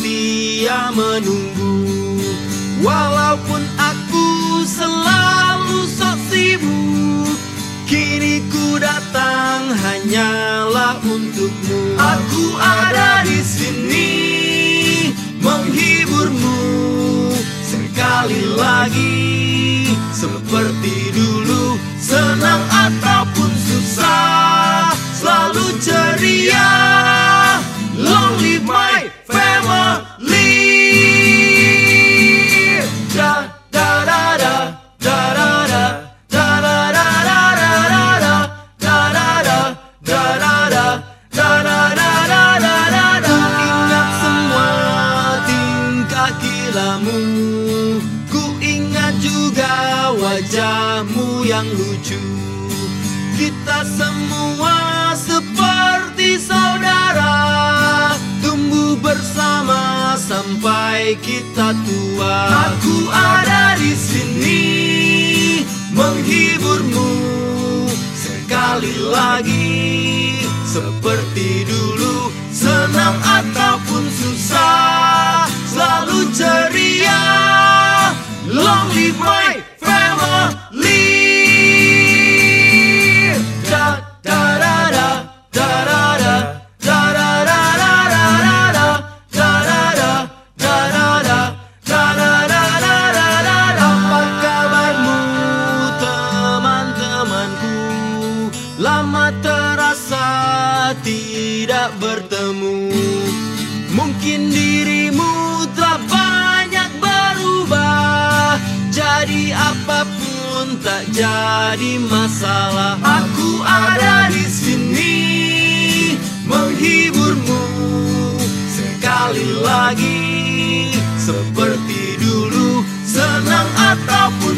setia menunggu. Walaupun aku selalu sok sibuk Kini ku datang hanyalah untukmu. Aku ada di sini menghiburmu Sekali lagi. Seperti wajahmu yang lucu. Kita semua seperti saudara. Tumbuh bersama sampai kita tua. Aku ada di sini menghiburmu. Sekali lagi seperti dulu tidak bertemu. Mungkin dirimu telah banyak berubah. Jadi apa pun tak jadi masalah. Aku ada di sini menghiburmu Sekali lagi. Seperti dulu Senang ataupun